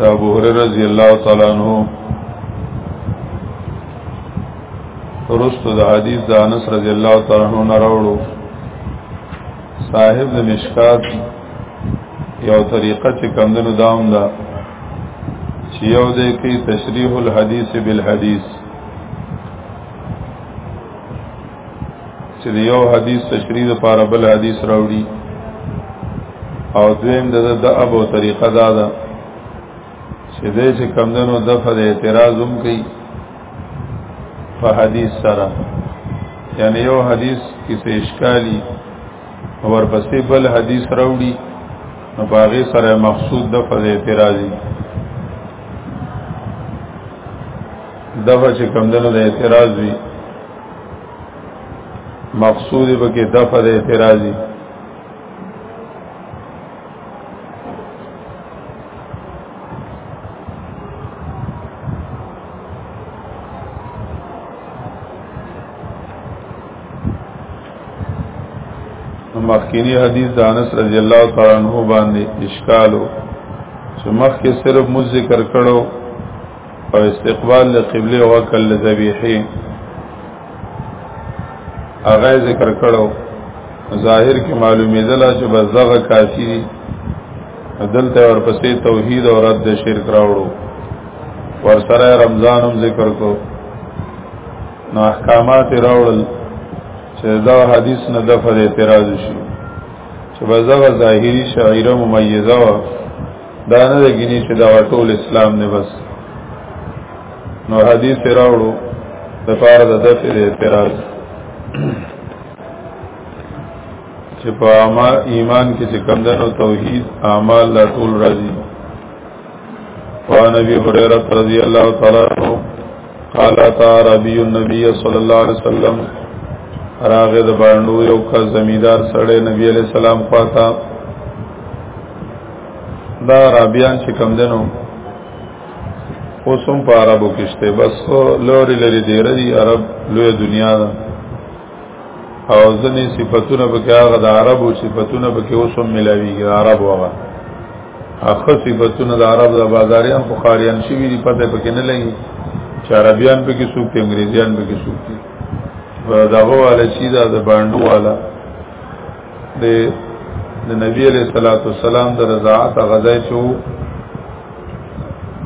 ابو هريره رضی الله تعالی عنہ رستو د حدیث د انس رضی الله تعالی عنہ نراوړو صاحب د مشکات یو طریقه چې کمندونو داوم دا چې یو دې کې تشریح الحدیث بالحدیث چې یو حدیث تشریح لپاره بل حدیث راوړي او دویم د د ابو طریقه دا ده چې دې چې کمندونو د فد اعتراض هم کوي په حدیث سره یعنی یو حدیث کې څه اشکالی اور پسې بل حدیث راوړي نو باغې سره مقصود د فد اعتراضي دغه چې کمندونو د اعتراض وي مقصود به کې دفع د اعتراضي مخکینی حدیث د انس رضی الله تعالی عنہ باندې اشکالو چې مخکې صرف مو ذکر کړو او استقبال د قبله او عقل د ذبیحه هغه ذکر کړو ظاهر کې معلومه ده چې بس دغه کافی دي دلته ورپسې توحید او رد شرک راوړو ورسره رمضان هم ذکر کو نو احکامات راوړل چې دا حدیث نه د فر اعتراض شي چې بس دغه ظاهری شاعره ممیزه دا نه غني چې دا ټول اسلام نه بس نو حدیث راوړو د پاره د دفع د اعتراض چې په اعمال ایمان کې چې کمندنو توحید اعمال لا ټول راځي وان ابي هريره رضی الله تعالی عنہ قال تا ربي النبي صلى الله عليه وسلم راغه د باندو یو کا زمیدار سره نبی علیہ السلام خواتا دا عربیان چې کم دنو اوسم په عربو کې شته بس لوري لري دی رضی عرب لوی دنیا ده او ځنې صفاتونه به کې هغه د عربو صفاتونه به کې اوس هم ملاويږي د عربو هغه هغه صفاتونه د عرب د بازاریان خو خاریان شي دي پته پکې نه لګي چې عربيان به کې سوق دي انګريزيان به کې سوق دي دغه والا شي دا د باندې والا د د نبی علیہ الصلوۃ والسلام د رضاعت غزای چې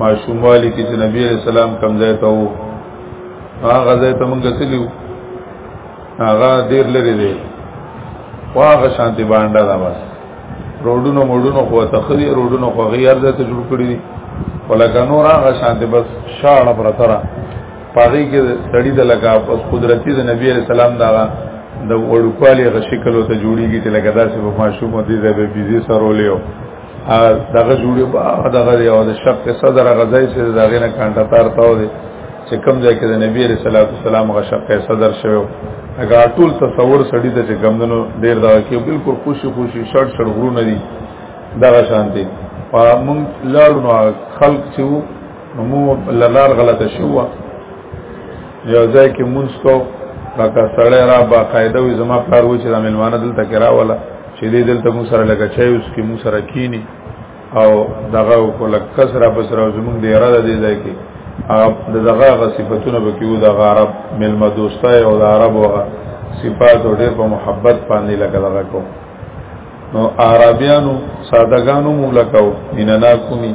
ماشوموالی کې چې نبی علیہ السلام کمزای ته وو هغه ځای ته مونږ تلو هغه ډیر لري دی واغه شانتی باندې دا بس روډونو موډونو خو تخری روډونو خو غیر ځای ته جوړ کړی دي ولکه نور هغه شانتی بس شاړه پر تر پاره کې سړی د لګا پس قدرتی د نبی علی سلام دا د وړوکوالي غ شکل ته جوړیږي چې لګا داسې په ماشوم دي د بیزي سره ولیو دغه جوړي په دغه یو د شپ صدر غزای چې دغه نه کانټا تار تاو دي چې کوم ځای کې د نبی رسول الله سلام غ شپ صدر شوی هغه ټول تصور سړی ته چې ګمندنو ډیر دا کې بالکل خوشي خوشي شړ شړ غرو نه دي دغه شانتي په مونږ لاړو نو خلق چې مو لار غلطه شو یو ځای کې مونږ کو لکه سړی را با قاعده وي زما پلار و چې د ملمانه دلته کې راوله چې دې دلته مو سره لګه چای اوس کې مو سره کینی او دغه کو لکه کسره بسره زمونږ دی را دې ځای کې د دغه غ صفاتونه به کیو د عرب ملما دوستای او د عرب وغه صفات او ډېر په محبت باندې لګا لګا کو نو عربیانو سادهګانو مولکاو میننا کومي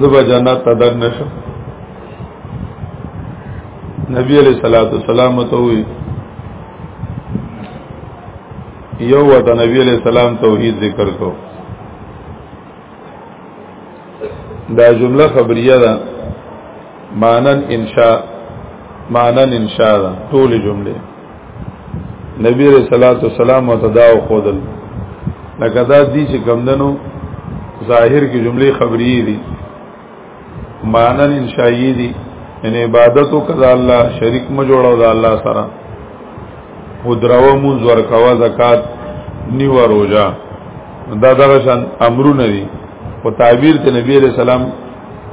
زبا جنت ته در نشم نبی علیہ الصلوۃ والسلام ته وی یو وته نبی علیہ السلام توحید ذکر کو دا جمله خبریه ده مانن انشاء مانن انشاء ده ټول جمله نبی رسول الله صلی الله علیه وسلم متداو خودل لکه دا دي چې کمندنو ظاهر کې جملې خبرې دي معنی انشائی دي ان عبادت وکړه الله شریک م جوړو د الله سره او درو مون زور کوا زکات نیو روزه دا دغه شان امرونه دي او تعبیر ته نبی علیہ السلام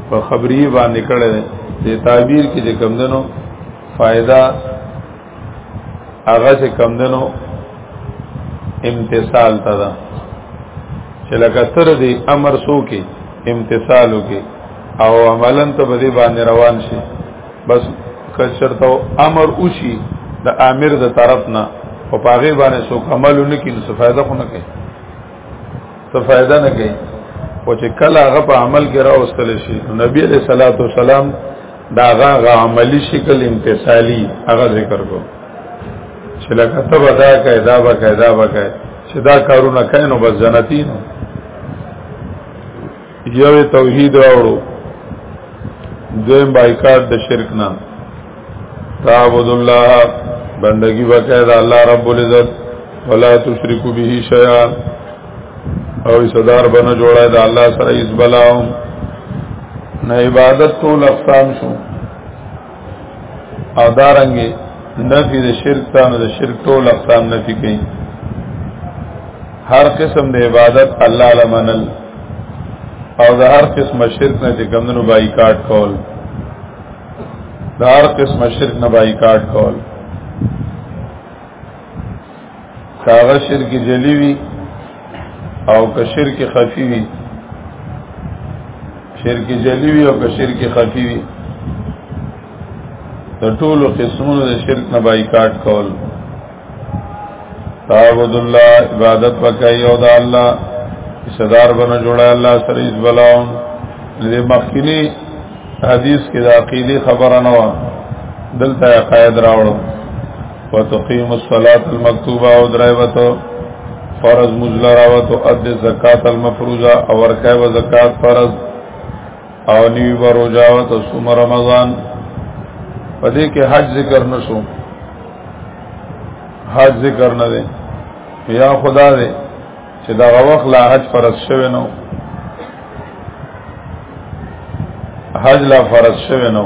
په خبري باندې کړه دي تعبیر کې چې کمندنو فائدہ هغه چې کم دنو امتصال تا دا چې لکه تر دې امر سو کې امتصال وکي او عملا ته به دې باندې روان شي بس کچرته امر وشي د امیر د طرف نه په پاغه باندې سو عمل نه کین څه فائدہ خو نه کوي څه فائدہ نه کوي او چې کله هغه په عمل کې راوستل شي نبی علیہ الصلوۃ والسلام دا هغه عملی شکل امتثالی هغه ذکر کو چې لکه ته ودا کوي دا به کوي دا به کوي چې دا کارونه کوي نو بس جنتی نو یو توحید راوړو دویم بایکاټ د شرک نه تعبد الله بندگی وکړه د الله رب العزت ولا تشرکو به شیئا او صدر بنه جوړه د الله سره ایز بلاو نه عبادت ټول اقسام شو او دارنګي نفي د شرک تانو د شرک ټول اقسام نفي کوي هر قسم د عبادت الله لمنل او د هر قسم شرک نه چې کمونو بایکاټ کول د هر قسم شرک نه بایکاټ کول کاغه شرک جلی وی او که شرک خفی وی شرک جلی وی او که شرک خفی وی د ټولو قسمونو د شرک نه بایکاټ کول تعبد الله عبادت وکای او د الله صدر بنه جوړه الله سره اس بلاون د مخکینی حدیث کې د عقیده خبره نه و دلته قاعده راوړو وتقيم الصلاة المكتوبة او درایوتو فرض مزلراوتو اد زکات المفروضه او ورکای و زکات فرض او نیو بروجاوت او سوم رمضان پدې کې حج ذکر نشو حج ذکر نه دی یا خدا دې چې دا وخت لا حج فرض شوی نو حج لا فرض شوی نو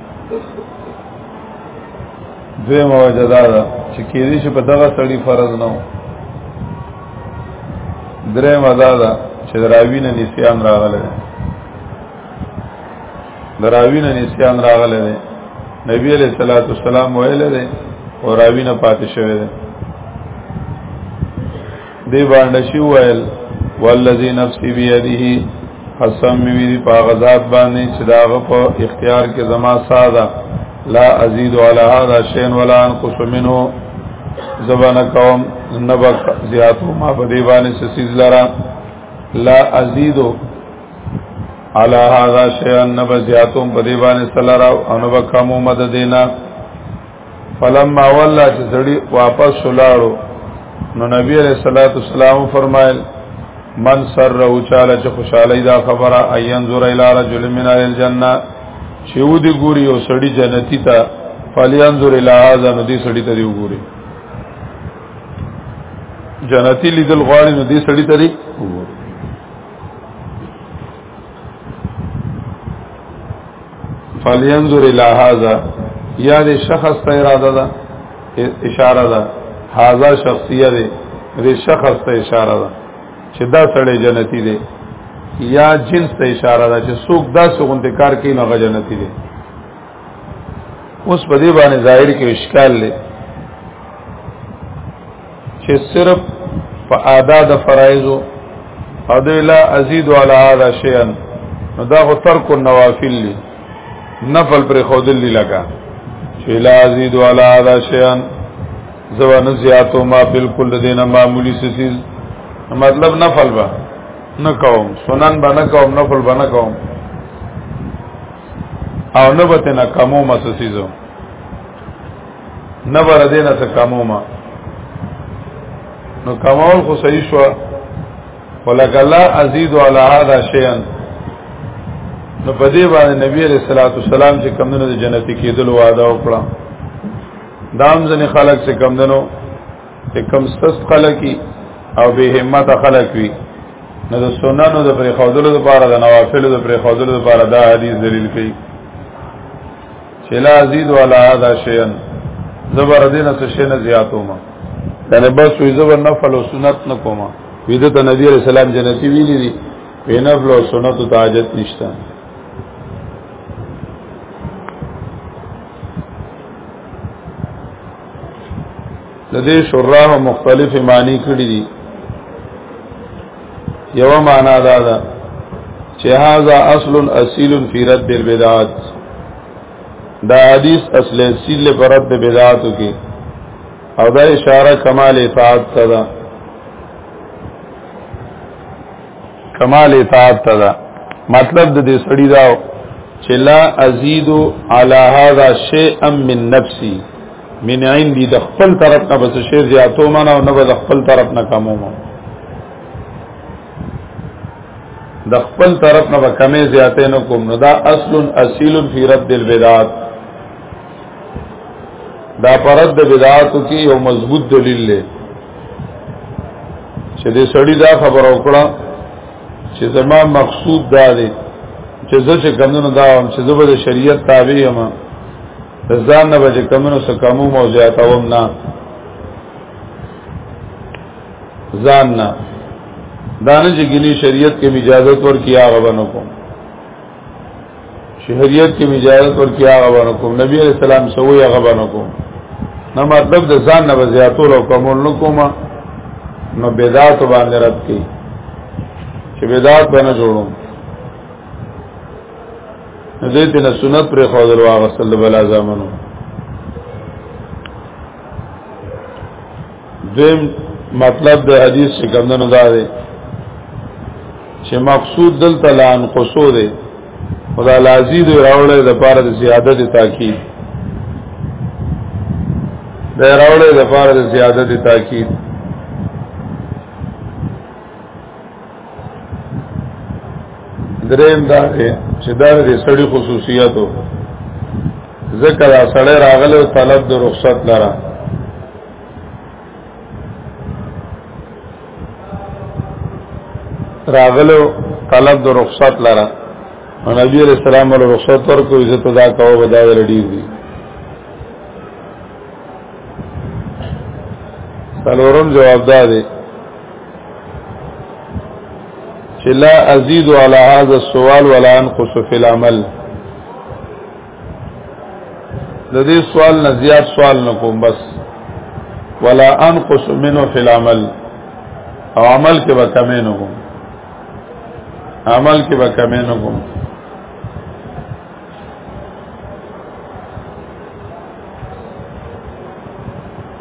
دوی موجه دا ده چې کېدې شي په دغه سړی فرض نه و درې مدا ده چې دراوی نه نسیان راغله ده دراوی نه نسیان راغله ده نبی علیہ الصلوۃ والسلام ویل ده او راوی نه پاتې شوی ده دی باندې شو ویل والذي نفسي بيده قسم می دی په غزاد باندې چې داغه په اختیار کې زما ساده لا ازيد على هذا شيء ولا انقص منه زبان قوم نبا زیاتو ما په دی باندې سسیز لرا لا ازيد على هذا شيء نبا زیاتو په دی باندې سلرا او نبا کمو مدد دینا فلما ولا چې سړی واپس ولاړو نو نبی علیہ الصلوۃ والسلام فرمایل من سر او چاله چې خوشاله دا خبره ايان زور اله رجل من الجنه چې و دې ګوري او سړی جنتی ته فلیان زور اله هذا نو دې سړی ته دی وګوري جنتی لیدل غواړي نو دې سړی ته دی وګوري فلینظر الى هذا یا دې شخص ته اراده ده اشاره ده هاذا شخصیه ده دې شخص ته اشاره ده چې دا سړی جنتی دی یا جنس ته اشاره ده چې څوک دا څوګونته کار کوي نو جنتی دی اوس په دې باندې ظاهر کې اشکال لري چې صرف په ادا د فرایض او د لا ازید علی هذا شیئا نو دا خو ترک النوافل لی نفل پر خودل لی لگا چې لا ازید علی هذا شیئا زوان زیاتو ما بالکل دینه معمولی سیز مطلب نفل با نکوم سنن با نکوم نفل با نکوم او نبت نکمو مسسیزو نه بر دینه څه کمو ما نو کمال خو صحیح شو ولک الله ازید علی هذا شیئا نو په دې باندې نبی علیہ الصلوۃ والسلام چې کمندونو د جنتی کېدل وعده وکړه دام ځنې خلق چې کمندونو چې کم سست خلقي او به همت خلق وي نو د سننو د پرې خودلو لپاره د نوافلو د پرې خودلو لپاره دا حدیث دلیل کوي چې لا ازيد ولا هذا شيئا زبر دینه څه شي نه زیاتوم یعنی بس وی زبر نفل او سنت نه کوم وی د نبی رسول الله جنتی ویلی دي په نفل او سنت ته حاجت نشته د دې شراه مختلف معنی کړی دي یو معنا دا ده چې هاذا اصل اصیل فی رد البدعات دا حدیث اصل اصیل پر رد بدعات کې او دا اشاره کمال اطاعت ته ده کمال اطاعت ته ده مطلب د دې سړی دا چې لا ازید علی هذا شیئا من نفسی من عندي د خپل طرف نه بس شی زیاتو معنا او نه د خپل طرف نه کمو معنا د خپل طرف نه کمې زیاتې نه کوم نو دا اصل اصیل فی رد البدعات دا پرد بدعات کی یو مضبوط دلیل دی چې دې سړی دا خبر او کړه چې زما مقصود دا دی چې زه چې کمنو دا هم چې زه به شریعت تابع یم ځان نه بچ کمنو سره کمو مو زیاتوم نه ځان نه دانه چې ګنی شریعت کې اجازه ور کیا غوونو کوم شریعت کې اجازه ور کیا غوونو کوم نبی علیہ السلام سوې غوونو کوم نو مطلب د ځان نه زیاتول او کمول نو کوم نو بدعت باندې رات کې چې بدعت باندې جوړوم دې ته نه سنت پر خو درو هغه صلی الله علیه زمانو دیم مطلب د حدیث څخه کمندونو دا دی چې مقصود دلته لان قصو دی خدا لازید راوړې د پاره د زیادت تاکید د راوړې د پاره د زیادت تاکید دریم دا دی چې دا د سړي خصوصیاتو ذکر سړی راغله او طلب د رخصت لره راغله طلب د رخصت لره نبی علیہ السلام له رخصت ورکو عزت ادا کوو بداوی لري دي څلورم جواب دا دی چې لا ازيد على هذا السوال ولا انقص في العمل د دې سوال نه زیات سوال نه کوم بس ولا انقص منه في العمل او عمل کې به کمې نه کوم عمل کې به کمې نه کوم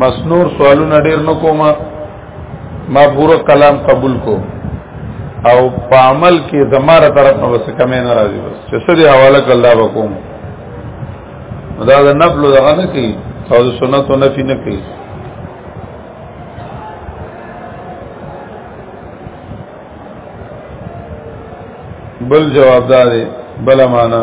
بس نور سوالونه ډیر نکوم ما پورا کلام قبول کو او په عمل کې زماره طرف نه وسه کمې نه راځي بس چې څه دی حواله کله وکوم دا د نفل دغه نه کوي او د سنت نه پی نه کوي بل جواب داري بل معنا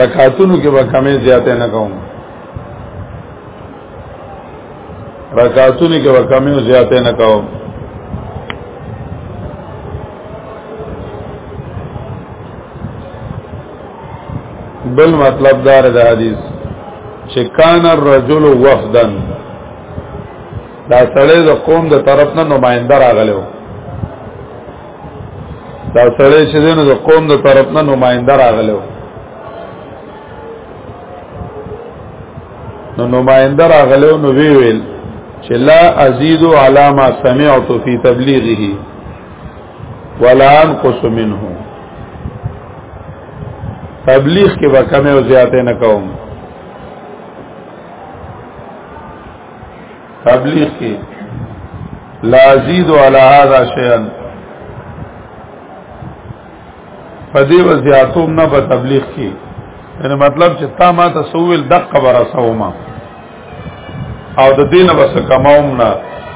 رکعاتونو کې به کمې زیاتې نه کوم رکعاتونو کې به کمې زیاتې نه کوم بل مطلب دار د حدیث چې کان الرجل وفدا دا سړی د قوم د طرف نه نمائنده راغلو دا سړی چې دینو د قوم د طرف نه نمائنده راغلو نو نمائنده راغلو نو وی ویل چې لا ازید علی ما سمعت فی تبلیغه ولا انقص منه تبلیغ کې به کمه او زیاته نه کوم تبلیغ کې لا ازيد على هذا شيئا پدې وزياتوم نه په تبلیغ کې یعنی مطلب چې تا ما ته سوول دقه برا سوما او د دین بس کماوم نه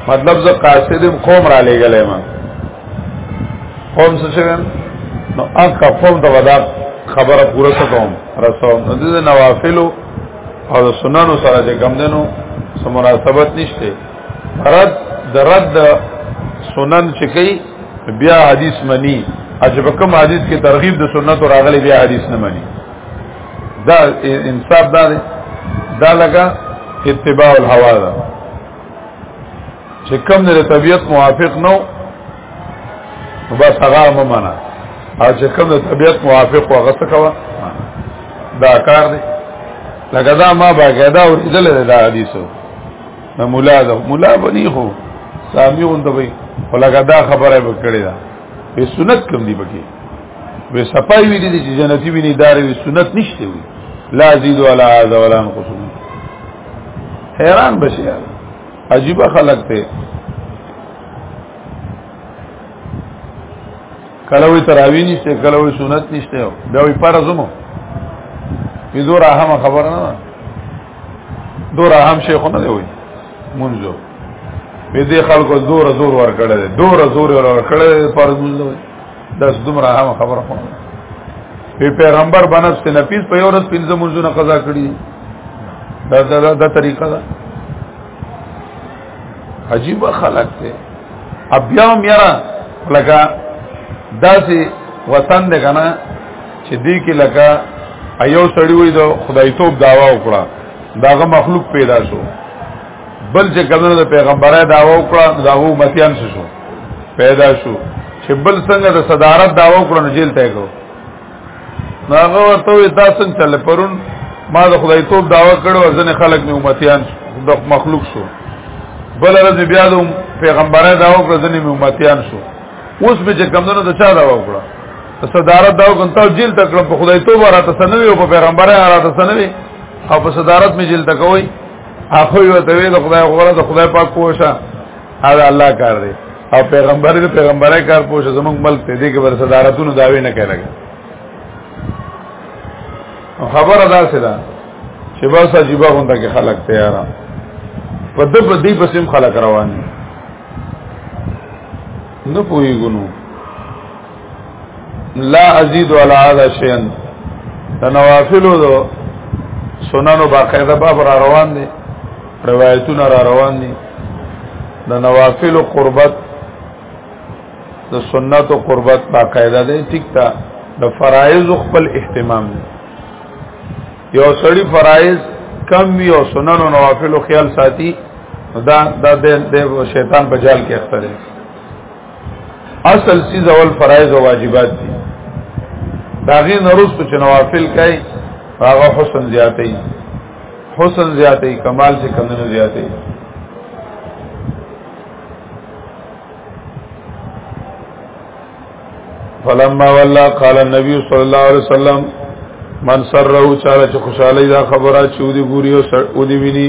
مطلب زه قاصد قوم را لګلې ما قوم څه شوم نو اګه قوم ته ودا خبره پوره کوم رسوم نو د نوافلو او د سننو سره چې کم دنو سم مناسبت نشته رد د رد سنن چې کوي بیا حدیث منی اجب کوم حدیث کې ترغیب د سنت راغلی بیا حدیث نه منی دا انصاف دا دا لګه اتباع الهوا ده چې کم د طبیعت موافق نو بس هغه ممنه او چې کم د طبیعت موافق و هغه څه کوه دا کار دی لکه دا ما باقاعده ورېدل دی دا حدیثو دا مولا دا مولا بنی خو سامی غونده وي ولکه دا خبره به کړې ده به سنت کم دی پکې به صفای وی دي چې جنتی ویني دار وی سنت نشته وي لا زید ولا عذاب ولا انقص حیران بشي عجیب خلق ته کله وی تراوی نشته کله وی سنت نشته دا وی فرض مو وی دور اهم خبر نه دور اهم شیخ نه دی وی منځو وی دې خلکو زور زور ور کړل دور زور ور کړل فرض منځو داس دومره هم خبره کوم په پیغمبر باندې ست نفیس په یو ورځ پنځه منځونه قضا کړی دا دا دا طریقه ده عجیب خلق ته بیا هم یاره لکه داسې وطن دی کنه چې دی کې لکه ایو سړی وای د خدایتوب داوا وکړه داغه مخلوق پیدا شو بل چې کمنو د پیغمبره داوا وکړه دا وو متیان شو پیدا شو چې بل څنګه د صدارت داوا وکړه نو جیل ته کو هغه ورته وی دا څنګه چل پرون ما د خدای توپ داوا کړو ځنه خلک مې امتیان د مخلوق شو بل ورځ بیا د پیغمبره داوا کړو ځنه مې امتیان شو اوس به چې کمنو د چا داوا وکړه صدارت داوا کوم ته جیل ته کړم په خدای توپ راته سنوي او په پیغمبره راته سنوي او په صدارت مې جیل ته کوي اخو یو ته وی د خدای غره د خدای پاک پوښه دا الله کار دی او پیغمبر دې پیغمبره کار پوښه زموږ ملک ته دې کې ور صدارتونو داوی نه کوي خبره دا څه ده چې بس عجیب غونډه کې خلک تیار په دې په دې پسیم خلک روان نه پوي ګونو لا ازید ولا هذا شيئا تنوافل دو سننو باقاعده باب را روان دي روایتونه را روان دي د نوافل قربت د سنت او قربت باقاعده دي ټیک تا د فرایض خپل اهتمام دي یو سړی فرایض کم وی او سنن او نوافل خیال ساتي دا د شیطان په جال کې اخته دي اصل سیز اول فرائض او واجبات دي داغه نرست چې نوافل کوي هغه حسن زیاتې حسن زیاتې کمال چې کمنو زیاتې فلما ولا قال النبي صلى الله عليه وسلم من سره چاله چې خوشاله دا خبره چې ودي ګوري او ودي ویني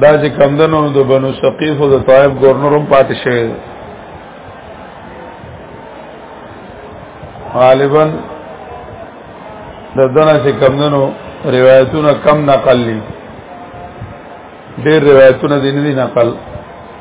دا چې کمدنو د بنو ثقيف او د طائف گورنرم پاتې شوی غالبا د دنا چې کمدنو روایتونه کم نقل دي ډېر روایتونه دي نه نقل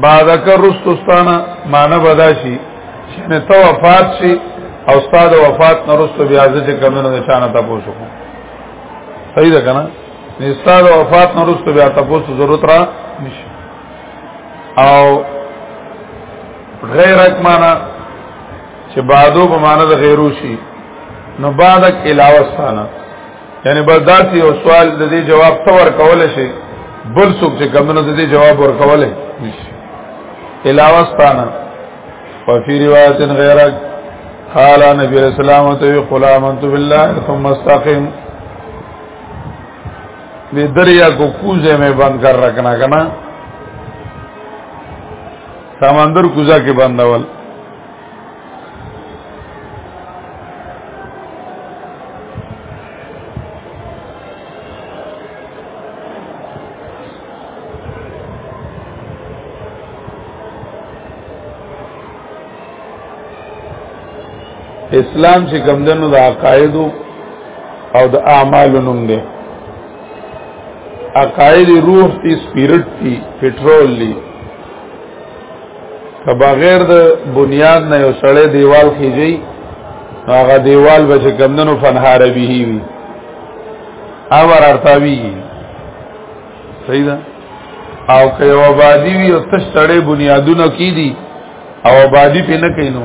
بعد کر رستستانه معنی بداشي چې نه تو وفات شي او استاد وفات نه رستو بیا ځکه چې کمنو نشانه تاسو کو صحیح ده کنه نه استاد وفات نه رستو بیا تاسو ضرورت را نشي او غیر حق معنی چې بعدو په معنی د غیرو شي نو بعدک علاوه ستانه یعنی بس داسې یو سوال د دې جواب ته ورکول شي بل څوک چې کمنو د دې جواب ورکول نشي علاوه ستانه په فی روایت غیره قال نبی رسول الله ته قل آمنت بالله ثم استقم دې دریا کو کوزه مې بند کر رکھنا کنا سمندر کوزه کې بندول اسلام چې کوم دنو د عقاید او د اعمال نوم دی عقاید روح تی سپیرټ تی پټرول دی که بغیر د بنیاد نه یو سړی دیوال خېږي هغه دیوال به چې کمدنو فنهار به وي اور ارتاوی صحیح ده او که یو آبادی وي او تش سړی بنیادونه کی دي او آبادی په نه کینو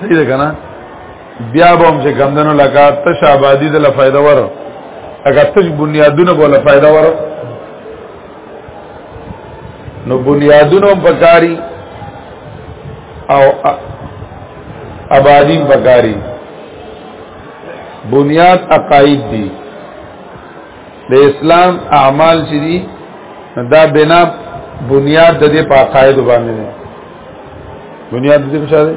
صحیح ده کنه بیا به هم چې کمدنو لکه تش آبادی د لا فائدہ ور اگر تش بنیادونه بوله فائدہ ور نو بنیادونو پکاري او آبادی پکاري بنیاد عقاید دي د اسلام اعمال چې دي دا بنا بنیاد د دې په عقاید باندې بنیاد دې څه دی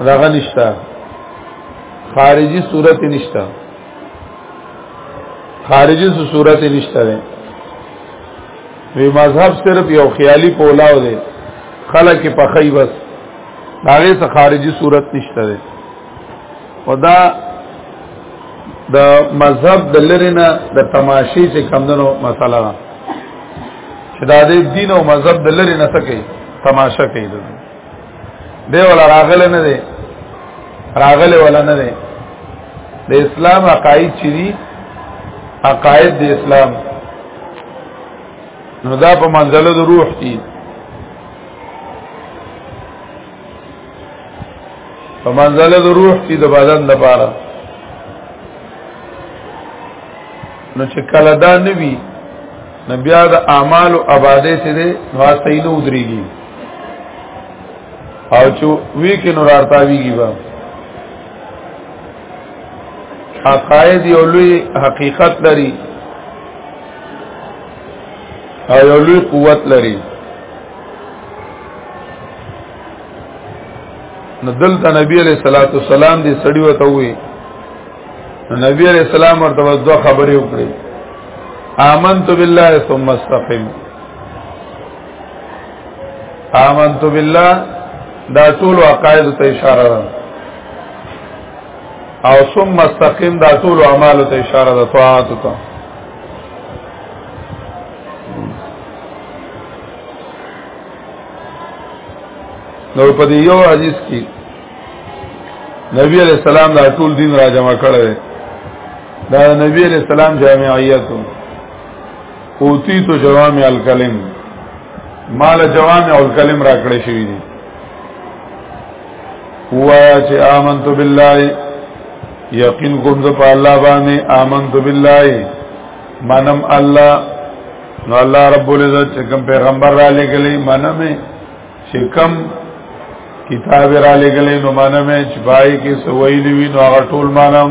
دغه نشته خارجي صورت نشته خارجي صورت نشته ده وی مذهب صرف یو خیالي پولاو دی خلک په خی بس هغه څخه خارجي صورت نشته ده خدا د مذهب د لرینا د تماشې چې کمندنو مسله ده چې دا د دین او مذهب د لرینا څخه تماشا کوي دی ولا راغله نه دی راغله ولا نه دی د اسلام عقاید چي دي عقاید د اسلام نو دا په منزله د روح دي په منزله د روح دي د بدن د پاره نو چې کله دا نوي نبیا د اعمال او آبادې سره نو صحیح نه ودرېږي او چو وی کې نور ارتاویږي با عقاید یو لوی حقیقت لري او یو لوی قوت لري نو دلته نبی علیہ الصلوۃ والسلام دې سړی وته وی نبی علیہ السلام ورته دوه خبرې وکړې آمنت بالله ثم استقم آمنت بالله دا ټول عقاید ته اشاره ده او ثم مستقیم دا ټول اعمال ته اشاره ده طاعت ته نو په دې یو حدیث کې نبی علیہ السلام دا ټول دین را جمع کړی دا نبی علیہ السلام جامعیت اوتی تو جوامع الکلم مال جوامع الکلم را کړی شوی دی وایا چې آمنت بالله یقین کوم زه په الله باندې آمنت بالله منم الله نو الله رب العزت چې کوم پیغمبر را لګلې منم چې کوم کتاب را لګلې نو منم چې پای کې سویلی وی نو هغه ټول منم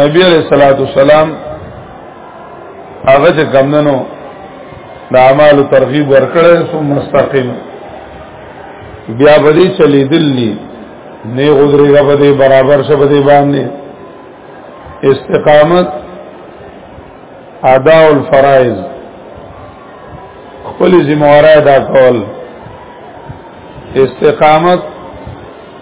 نبی علیہ الصلوۃ والسلام هغه چې کمندنو د اعمال ترغیب ورکړې سو مستقیم بیا بدی چلی دلی نه غذرې غبدې برابر شبدې باندې استقامت ادا الفرائض خپل ذمہ واره ادا کول استقامت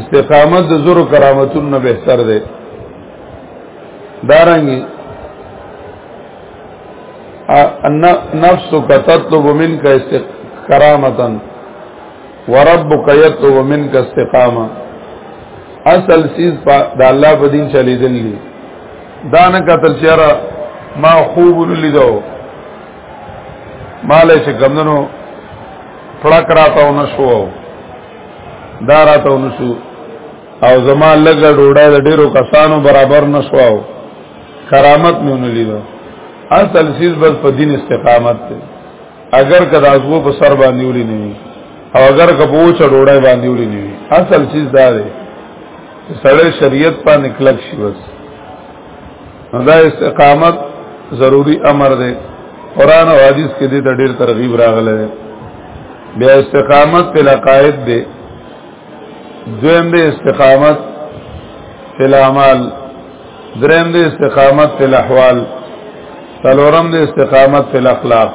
استقامت د زور کرامتون نه بهتر دی دارنګي ان نفس کا تطلب من کا کرامتا ورب کا یطلب من کا استقامه اصل چیز د الله په دین چلی دل دي دا نه قتل چیرې ما خوب لیدو مالې چې ګمندنو پړک راته ونه شو دا راته ونشو او زما لګه ډوډۍ د ډیرو کسانو برابر نشواو کرامت مې ونه لیدو اصل سیز بس په دین استقامت ته اگر کدا ازغو په سر باندې ولي نه وي او اگر کپو چړوړای باندې ولي نه وي اصل سیز دا دی چې سړی شریعت باندې کلک شي بس دا استقامت ضروری امر دی قران او حدیث کې دې ته ډېر ترغیب راغلی دی بیا استقامت په لقائد دی دویم دی استقامت په الاعمال دریم دی استقامت په الاحوال څلورم دی استقامت په الاخلاق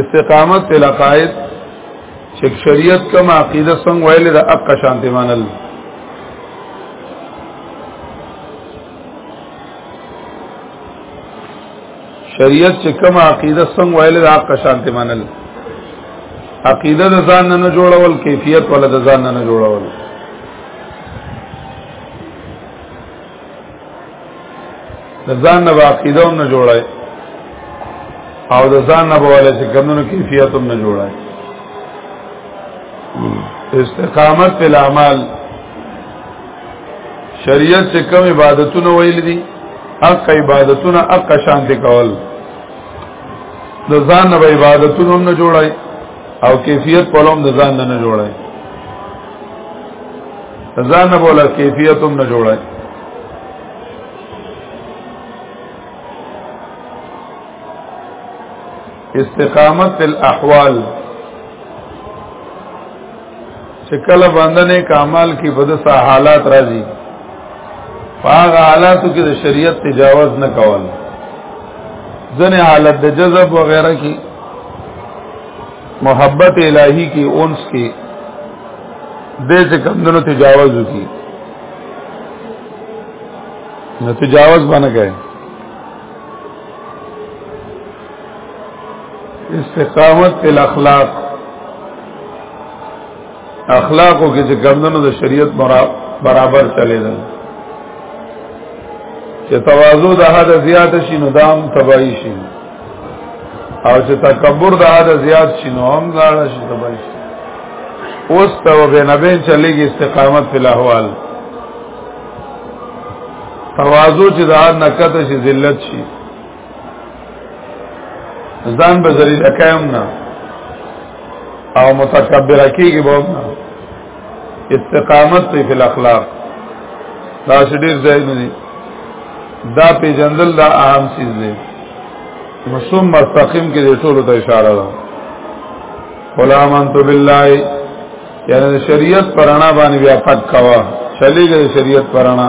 استقامت په لقائد چې شریعت کوم عقیده څنګه ویل د اق شانتی منل شریعت چې کوم عقیده څنګه ویل د حق شانته منل عقیده د ځان نه جوړول کیفیت ولا د ځان نه جوړول د ځان نه عقیده هم نه جوړای او د ځان نه بواله چې کمونو کیفیت هم نه جوړای استقامت په اعمال شریعت چې کوم عبادتونه ویل دي حق عبادتونه حق شان دي کول د ځان نه عبادتونه هم نه جوړای او کیفیت په لوم د ځان نه جوړای ځان نه بوله کیفیت هم نه جوړای استقامت الاحوال چې کله باندې کمال کې بده سه حالات راځي هغه حالاتو کې د شریعت تجاوز نه کول ځنه حالت د جذب وغیرہ کې محبت الہی کې اونس کې د څه کم دنو تجاوز وکي نو تجاوز باندې کوي استقامت په اخلاق اخلاقو کې چې کمندونو د شریعت برابر چلے ده چې تواضع د حد زیات شي نو دام تبعی شي او چې تکبر د حد زیات شي نو هم ځان شي تبعی شي اوس ته به نبی چلےږي استقامت په احوال تواضع چې د حد نکته شي ذلت شي ځان به ذلیل کایم نه او متکبر کیږي به نه استقامت په فل اخلاق دا شډیر ځای نه دي دا په جندل دا اهم چیز دی مسوم مستقیم کې د ټولو ته اشاره ده غلامان تو بالله یعنی شریعت پرانا باندې بیا پک کوا چلیږي شریعت پرانا